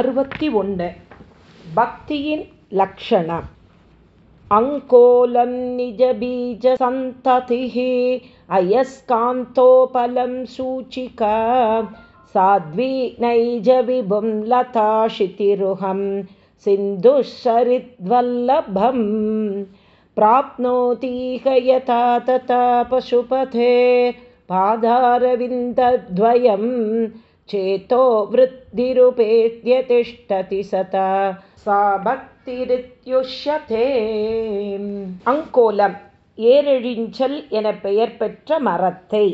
அறுபத்தி ஒன்று பக்தியின் லக்ஷணம் அங்கோலம் நிஜபீஜசந்ததிः अयस्कान्तोपलं सूचिका साध्वी नैजविभुं लताशितिरुहं सिन्धुःसरिद्वल्लभं प्राप्नोतीह यथा तथा पशुपथे पादारविन्दद्वयम् चेतो वृद्धिरुपेत्य तिष्ठति सता सा பக்திரித்யுஷ்யதே அங்கோலம் ஏரெழிஞ்சல் என பெயர் பெற்ற மரத்தை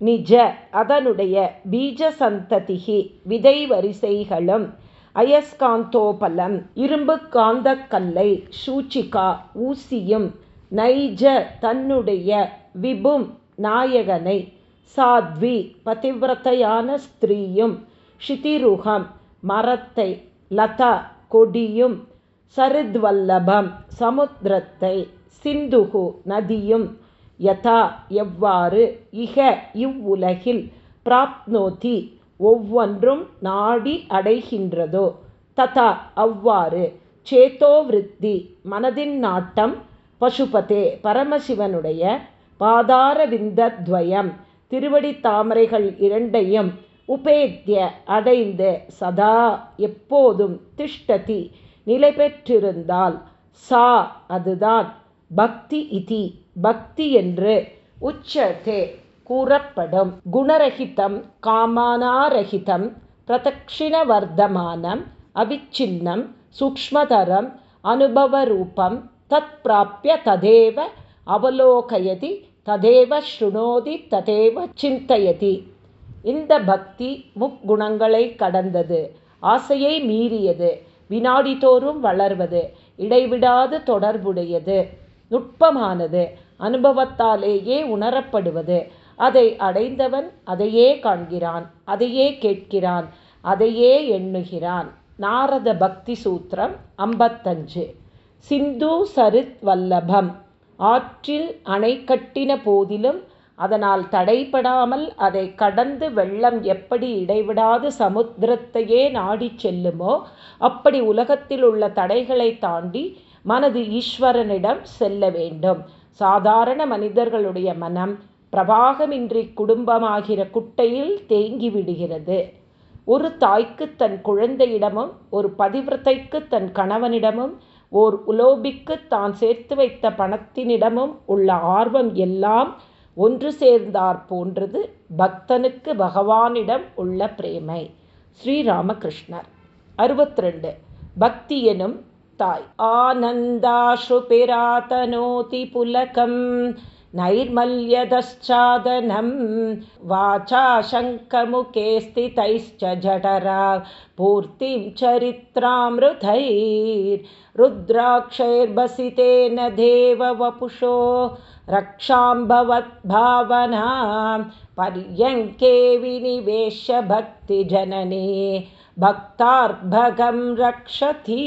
நிஜ அதனுடைய பீஜ சந்ததிகி விதை வரிசைகளும் அயஸ்காந்தோபலம் இரும்பு காந்தக்கல்லை சூச்சிகா ஊசியும் நைஜ தன்னுடைய விபும் நாயகனை சாத்வி பதிவிரத்தையான ஸ்திரீயும் ஷிதிருகம் மரத்தை லதா கொடியும் சருத்வல்லபம் சமுத்திரத்தை சிந்துகு நதியும் யதா எவ்வாறு இக இவ்வுலகில் பிராப்னோதி ஒவ்வொன்றும் நாடி அடைகின்றதோ ததா அவ்வாறு சேத்தோவிருத்தி மனதின் நாட்டம் பசுபதே பரமசிவனுடைய பாதாரவிந்தத்வயம் திருவடி தாமரைகள் இரண்டையும் உபேத்திய அடைந்து சதா எப்போதும் திஷ்டதி நிலை பெற்றிருந்தால் சா அதுதான் பக்தி இதி. பக்தி என்று உச்சதே கூறப்படும். குணரகிதம் காமானாரகிதம் பிரதக்ஷிணவர்தமானம் அவிச்சின்னம் சூக்மதரம் அனுபவரூபம் தத் பிராப்பிய ததேவ அவலோகயதி ததேவ ஸ்ருணோதி ததேவ சிந்தயதி. இந்த பக்தி முக்குணங்களை கடந்தது ஆசையை மீறியது வினாடிதோறும் வளர்வது இடைவிடாது தொடர்புடையது நுட்பமானது அனுபவத்தாலேயே உணரப்படுவது. அதை அடைந்தவன் அதையே காண்கிறான் அதையே கேட்கிறான் அதையே எண்ணுகிறான். நாரத பக்தி சூத்திரம் ஐம்பத்தஞ்சு. சிந்து சரித் வல்லபம். ஆற்றில் அணை கட்டின போதிலும் அதனால் தடைபடாமல் அதை கடந்து வெள்ளம் எப்படி இடைவிடாது சமுத்திரத்தையே நாடிச் செல்லுமோ அப்படி உலகத்தில் உள்ள தடைகளை தாண்டி மனது ஈஸ்வரனிடம் செல்ல வேண்டும். சாதாரண மனிதர்களுடைய மனம் பிரபாகமின்றி குடும்பமாகிற குட்டையில் தேங்கி விடுகிறது. ஒரு தாய்க்கு தன் குழந்தையிடமும் ஒரு பதிவிரத்தைக்கு தன் கணவனிடமும் ஓர் உலோபிக்கு தான் சேர்த்து வைத்த பணத்தினிடமும் உள்ள ஆர்வம் எல்லாம் ஒன்று சேர்ந்தார் போன்றது பக்தனுக்கு பகவானிடம் உள்ள பிரேமை. ஸ்ரீராமகிருஷ்ணர். அறுபத்தி ரெண்டு பக்தி எனும் தாய். ஆனந்தாஷுபிராதனோதி புலகம். नैर्मल्यदश्चादनं वाचा शङ्खमुखे स्थितैश्च जठरा पूर्तिं चरित्रामृतैर्रुद्राक्षैर्भसितेन देववपुषो रक्षाम्भवद्भावनां पर्यङ्के विनिवेश्य भक्तिजननी भक्तार्भगं रक्षति।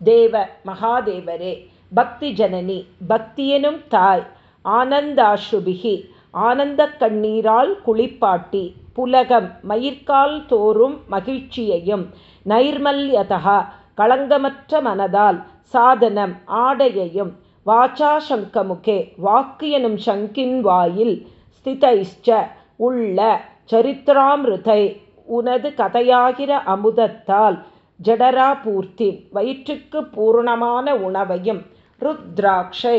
देव महादेवरे பக்தி ஜனனி பக்தியெனும் தாய் ஆனந்தாஸ்ருபிகி ஆனந்த கண்ணீரால் குளிப்பாட்டி புலகம் மயிர்கால் தோறும் மகிழ்ச்சியையும் நைர்மல்யதா களங்கமற்ற மனதால் சாதனம் ஆடையையும் வாச்சா சங்கமுகே வாக்கு எனும் சங்கின் வாயில் ஸ்திதைஷ்ச உள்ள சரித்திராமிருதை உனது கதையாகிற அமுதத்தால் ஜடரா பூர்த்தி வயிற்றுக்கு பூர்ணமான உணவையும் ருத்ராட்சை.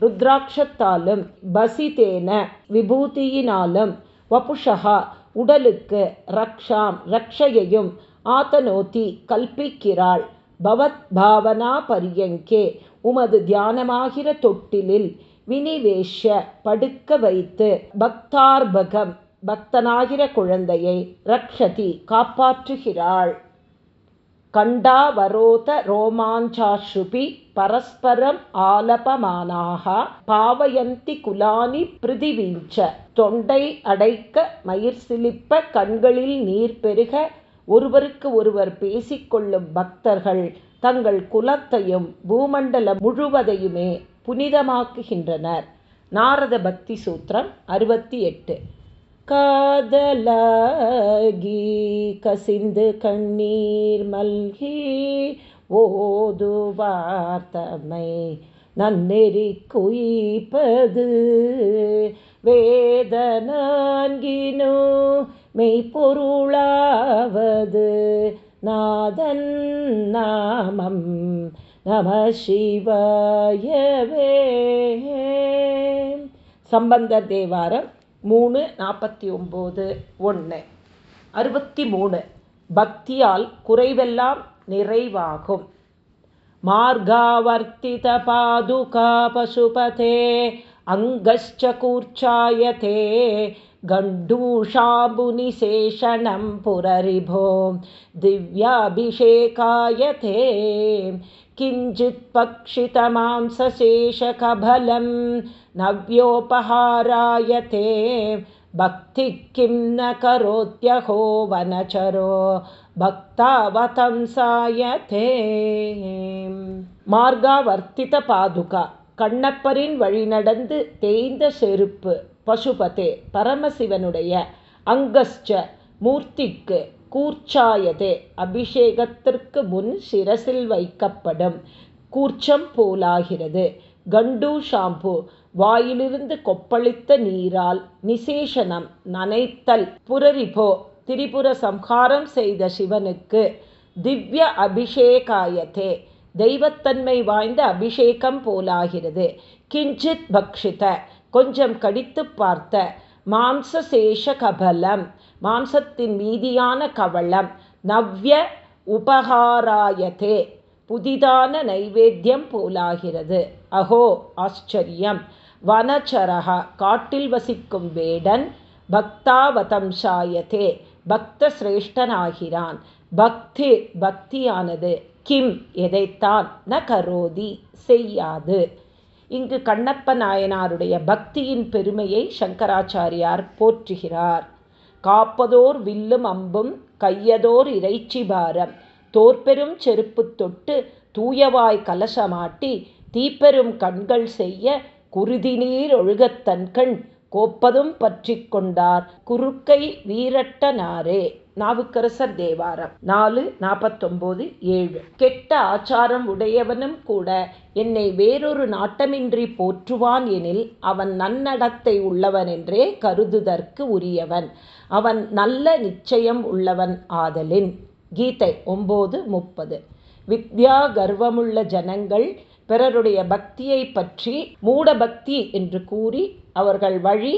ருத்ராட்சத்தாலும் பசிதேன விபூதியினாலும் வபுஷா உடலுக்கு ரக்ஷாம் ரக்ஷையையும் ஆத்தனோத்தி கல்பிக்கிறாள். பவத் பாவனா பரியங்கே உமது தியானமாகிற தொட்டிலில் வினிவேஷ படுக்க வைத்து பக்தார்பகம் பக்தனாகிற குழந்தையை ரக்ஷதி காப்பாற்றுகிறாள். கண்டாவரோத ரோமாஞ்சாஷுபி பரஸ்பரம் ஆலபமானாக பாவயந்தி குலானி பிருதிவீஞ்ச. தொண்டை அடைக்க மயிர்சிலிப்ப கண்களில் நீர் பெருக ஒருவருக்கு ஒருவர் பேசிக்கொள்ளும் பக்தர்கள் தங்கள் குலத்தையும் பூமண்டலம் முழுவதையுமே புனிதமாக்குகின்றனர். நாரத பக்தி சூத்திரம் அறுபத்தி எட்டு. காதலாகி கசிந்து கண்ணீர் மல்கி ஓதுவார்த்தமை நன்னெறி குயிப்பது வேதனான்கினோ மெய்ப்பொருளாவது நாதன் நாமம் நம சிவாயவே. சம்பந்தர் தேவாரம் மூணு நாற்பத்தி ஒம்பது ஒன்று அறுபத்தி மூணு பக்தியால் குறைவெல்லாம் நிறைவாகும். மார்காவர்த்தித பாதுகா பசுபதே அங்கச்ச கூர்ச்சாயதே. गण्डूषाम्बुनिशेषणं पुररिभो दिव्याभिषेकायते किञ्चित्पक्षितमांसशेषकबलं नव्योपहारायते भक्तिः किं न करोत्यहो वनचरो भक्तावतंसायते मार्गावर्तितपादुका கண்ணப்பரின் வழி நடந்து தேய்ந்த செருப்பு பசுபதே பரமசிவனுடைய அங்கஸ்ச மூர்த்திக்கு கூர்ச்சாயதே அபிஷேகத்திற்கு முன் சிரசில் வைக்கப்படும் கூர்ச்சம் போலாகிறது. கண்டு ஷாம்பு வாயிலிருந்து கொப்பளித்த நீரால் நிசேஷனம் நனைத்தல் புரரிபோ திரிபுர சம்ஹாரம் செய்த சிவனுக்கு திவ்ய அபிஷேகாயத்தே தெய்வத்தன்மை வாய்ந்த அபிஷேகம் போலாகிறது. கிஞ்சித் பக்ஷித கொஞ்சம் கடித்து பார்த்த மாம்சசேஷ கபலம் மாம்சத்தின் மீதியான கவளம் நவ்ய உபகாராயதே புதிதான நைவேத்தியம் போலாகிறது. அஹோ ஆச்சரியம். வனச்சரகா காட்டில் வசிக்கும் வேடன் பக்தாவதம்சாயதே பக்த சிரேஷ்டனாகிறான் பக்தி பக்தியானது கிம் எதைத்தான் ந கரோதி செய்யாது. இங்கு கண்ணப்ப நாயனாருடைய பக்தியின் பெருமையை சங்கராச்சாரியார் போற்றுகிறார். காப்பதோர் வில்லும் அம்பும் கையதோர் இறைச்சி பாரம். தோற்பெரும் செருப்பு தொட்டு தூயவாய் கலசமாட்டி தீப்பெரும் கண்கள் செய்ய குருதி நீர் ஒழுகத்தன்கண் கோப்பதும் பற்றி கொண்டார். குறுக்கை வீரட்டனாரே நாவுக்கரசர் தேவாரம். நாலு நாற்பத்தொம்போது ஏழு. கெட்ட ஆச்சாரம் உடையவனும் கூட என்னை வேறொரு நாட்டமின்றி போற்றுவான் எனில் அவன் நன்னடத்தை உள்ளவனென்றே கருதுதற்கு உரியவன். அவன் நல்ல நிச்சயம் உள்ளவன் ஆதலின். கீதை ஒம்பது முப்பது. வித்யா கர்வமுள்ள ஜனங்கள் பிறருடைய பக்தியை பற்றி மூட பக்தி என்று கூறி அவர்கள் வழி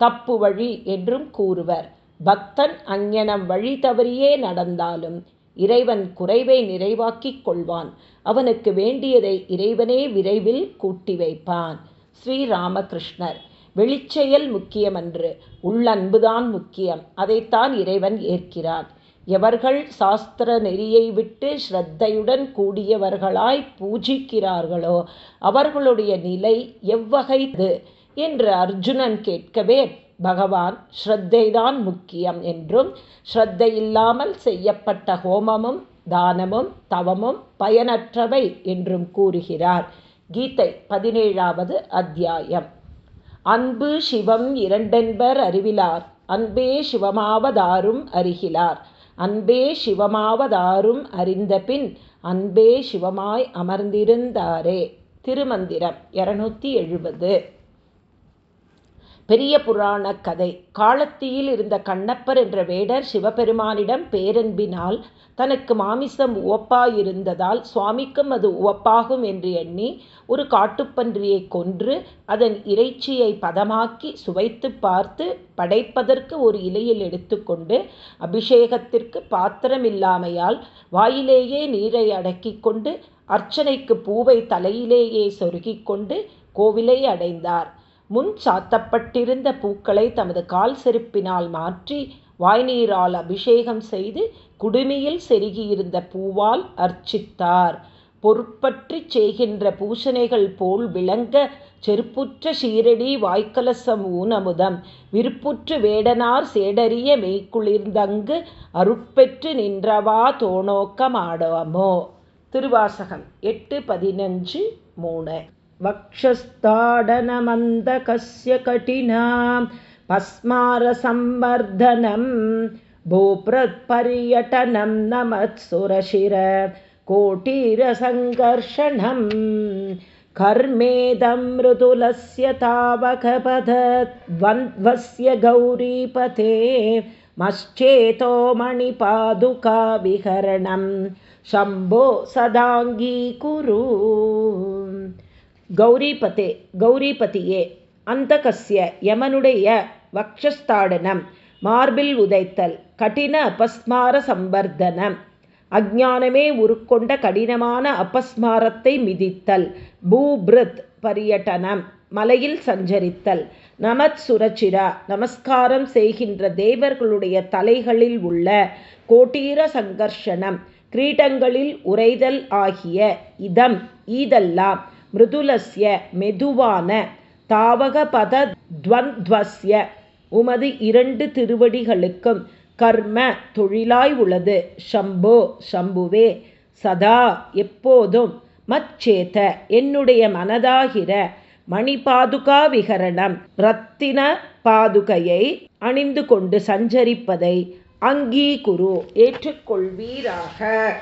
தப்பு வழி என்றும் கூறுவர். பக்தன் அங்ஙனம் வழி தவறியே நடந்தாலும் இறைவன் குறைவை நிறைவாக்கிக் கொள்வான். அவனுக்கு வேண்டியதை இறைவனே விரைவில் கூட்டி வைப்பான். ஸ்ரீராமகிருஷ்ணர் வெளிச்செயல் முக்கியமன்று உள்ளன்புதான் முக்கியம் அதைத்தான் இறைவன் ஏற்கிறான் எவர்கள் சாஸ்திர நெறியை விட்டு ஸ்ரத்தையுடன் கூடியவர்களாய் பூஜிக்கிறார்களோ அவர்களுடைய நிலை எவ்வகைது? என்று அர்ஜுனன் கேட்கவே பகவான் ஸ்ரத்தைதான் முக்கியம் என்றும் ஸ்ரத்தை இல்லாமல் செய்யப்பட்ட ஹோமமும் தானமும் தவமும் பயனற்றவை என்றும் கூறுகிறார். கீதை பதினேழாவது அத்தியாயம். அன்பு சிவம் இரண்டென்பர் அறிவிலார் அன்பே சிவமாவதாரும் அறிகிலார். அன்பே சிவமாவதாரும் அறிந்தபின் அன்பே சிவமாய் அமர்ந்திருந்தாரே. திருமந்திரம் இருநூத்தி எழுபது. பெரிய புராண கதை. காலத்தியில் இருந்த கண்ணப்பர் என்ற வேடர் சிவபெருமானிடம் பேரன்பினால் தனக்கு மாமிசம் உவப்பாயிருந்ததால் சுவாமிக்கும் அது உவப்பாகும் என்று எண்ணி ஒரு காட்டுப்பன்றியை கொன்று அதன் இறைச்சியை பதமாக்கி சுவைத்து பார்த்து படைப்பதற்கு ஒரு இலையில் எடுத்துக்கொண்டு அபிஷேகத்திற்கு பாத்திரமில்லாமையால் வாயிலேயே நீரை அடக்கிக் கொண்டு அர்ச்சனைக்கு பூவை தலையிலேயே சொருகிக் கொண்டு கோவிலை அடைந்தார். முன் சாத்தப்பட்டிருந்த பூக்களை தமது கால் செருப்பினால் மாற்றி வாய்நீரால் அபிஷேகம் செய்து குடுமியில் செருகியிருந்த பூவால் அர்ச்சித்தார். பொருட்பற்றிச் செய்கின்ற பூஷணைகள் போல் விளங்க செருப்புற்ற சீரடி வாய்க்கலசம் ஊனமுதம். விருப்புற்று வேடனார் சேடறிய மெய்க்குளிர்ந்தங்கு அருட்பெற்று நின்றவா தோணோக்கமாடோமோ திருவாசகம் எட்டு பதினஞ்சு மூணு. वक्षस्ताडनमन्दकस्य कठिनां पस्मारसंवर्धनं भूपृत्पर्यटनं नमत्सुरशिर कोटिरसङ्कर्षणम् कर्मेदं मृदुलस्य तावकपदद्वन्द्वस्य गौरीपते मश्चेतो मणिपादुकाविहरणं शम्भो सदाङ्गीकुरु கௌரிபதே கௌரிபதியே அந்தகசிய யமனுடைய வக்ஷஸ்தாடனம் மார்பில் உதைத்தல் கடின அபஸ்மார சம்பர்தனம் அஜானமே உருக்கொண்ட கடினமான அபஸ்மாரத்தை மிதித்தல் பூபிருத் பரியட்டனம் மலையில் சஞ்சரித்தல் நமத் சுரச்சிரா நமஸ்காரம் செய்கின்ற தேவர்களுடைய தலைகளில் உள்ள கோட்டீர சங்கர்ஷனம் கிரீட்டங்களில் உரைதல் ஆகிய இதம் ஈதெல்லாம் மிருதுலஸ்ய மெதுவான தாவகபதத்வந்த்வஸ்ய உமது இரண்டு திருவடிகளுக்கும் கர்ம தொழிலாய் உள்ளது. ஷம்போ ஷம்புவே சதா எப்போதும் மச்சேத என்னுடைய மனதாகிற மணிபாதுகா விகரணம் ரத்தின பாதுகையை அணிந்து கொண்டு சஞ்சரிப்பதை அங்கீகுரு ஏற்றுக்கொள்வீராக.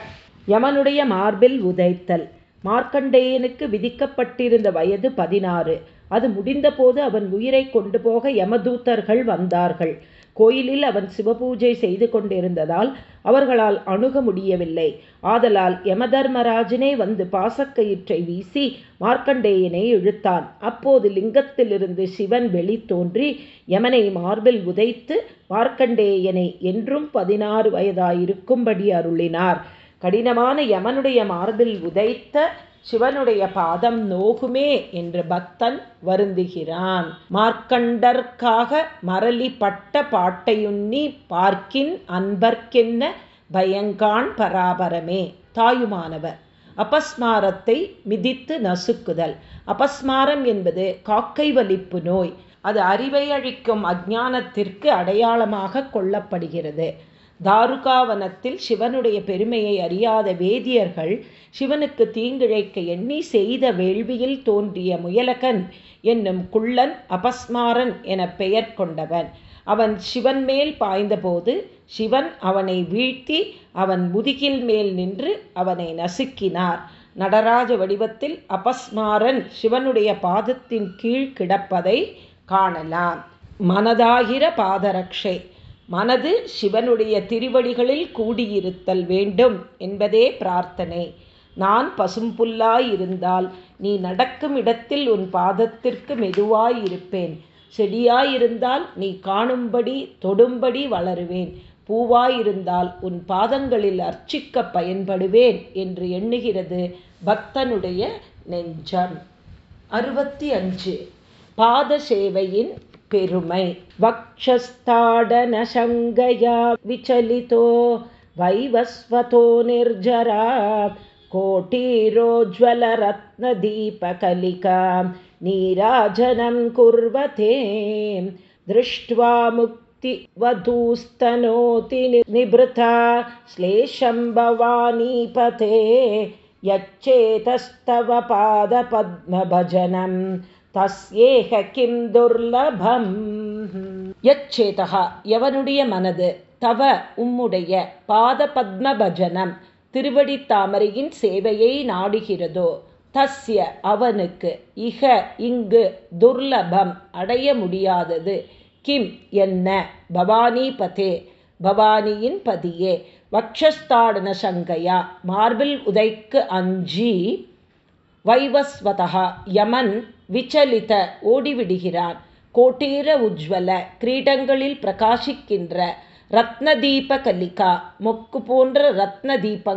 யமனுடைய மார்பில் உதைத்தல். மார்க்கண்டேயனுக்கு விதிக்கப்பட்டிருந்த வயது பதினாறு. அது முடிந்தபோது அவன் உயிரை கொண்டு போக யமதூத்தர்கள் வந்தார்கள். கோயிலில் அவன் சிவபூஜை செய்து கொண்டிருந்ததால் அவர்களால் அணுக முடியவில்லை. ஆதலால் யமதர்மராஜனே வந்து பாசக்கயிற்றை வீசி மார்க்கண்டேயனை இழுத்தான். அப்போது லிங்கத்திலிருந்து சிவன் வெளி தோன்றி யமனை மார்பில் உதைத்து மார்க்கண்டேயனை என்றும் பதினாறு வயதாயிருக்கும்படி அருளினார். கடினமான யமனுடைய மார்பில் உதைத்த சிவனுடைய பாதம் நோகுமே என்று பக்தன் வருந்துகிறான். மார்க்கண்டற்காக மரளி பட்ட பாட்டையுண்ணி பார்க்கின் அன்பர்க்கென்ன பயங்கான் பராபரமே. தாயுமானவர் அபஸ்மாரத்தை மிதித்து நசுக்குதல். அபஸ்மாரம் என்பது காக்கை வலிப்பு நோய். அது அறிவை அழிக்கும் அஜானத்திற்கு அடையாளமாக கொள்ளப்படுகிறது. தாருகாவனத்தில் சிவனுடைய பெருமையை அறியாத வேதியர்கள் சிவனுக்கு தீங்கிழைக்க எண்ணி செய்த வேள்வியில் தோன்றிய முயலகன் என்னும் குள்ளன் அபஸ்மாரன் என பெயர் கொண்டவன். அவன் சிவன் மேல் பாய்ந்தபோது சிவன் அவனை வீழ்த்தி அவன் முதுகில் மேல் நின்று அவனை நசுக்கினார். நடராஜ வடிவத்தில் அபஸ்மாரன் சிவனுடைய பாதத்தின் கீழ் கிடப்பதை காணலாம். மனதாகிற பாதரக்ஷை. மனது சிவனுடைய திருவடிகளில் கூடியிருத்தல் வேண்டும் என்பதே பிரார்த்தனை. நான் பசும்புல்லாயிருந்தால் நீ நடக்கும் இடத்தில் உன் பாதத்திற்கு மெதுவாயிருப்பேன். செடியாயிருந்தால் நீ காணும்படி தொடும்படி வளருவேன். பூவாயிருந்தால் உன் பாதங்களில் அர்ச்சிக்க பயன்படுவேன் என்று எண்ணுகிறது பக்தனுடைய நெஞ்சம். அறுபத்தி அஞ்சு. பாத சேவையின் पेरुमै वक्षस्ताडनशङ्गया विचलितो वैवस्वतो निर्जरा कोटीरोज्ज्वलरत्नदीपकलिका नीराजनं कुर्वते दृष्ट्वा मुक्तिवधूस्तनोति निभृता श्लेषं भवानीपते यच्चेतस्तव पादपद्मभजनम् தஸ்யேக கிம் துர்லபம் யச்சேதா எவனுடைய மனது தவ உம்முடைய பாத பத்ம பஜனம் திருவடி தாமரையின் சேவையை நாடுகிறதோ தஸ்ய அவனுக்கு இக இங்கு துர்லபம் அடைய முடியாதது. கிம் என்ன? பவானி பதே பவானியின் பதியே வக்ஷஸ்தாடன சங்கையா மார்பில் உதைக்கு அஞ்சி வைவஸ்வதா யமன் விச்சலித ஓடிவிடுகிறான். கோட்டீர உஜ்வல கிரீடங்களில் பிரகாசிக்கின்ற ரத்னதீப கலிகா மொக்கு போன்ற ரத்ன தீபங்கள்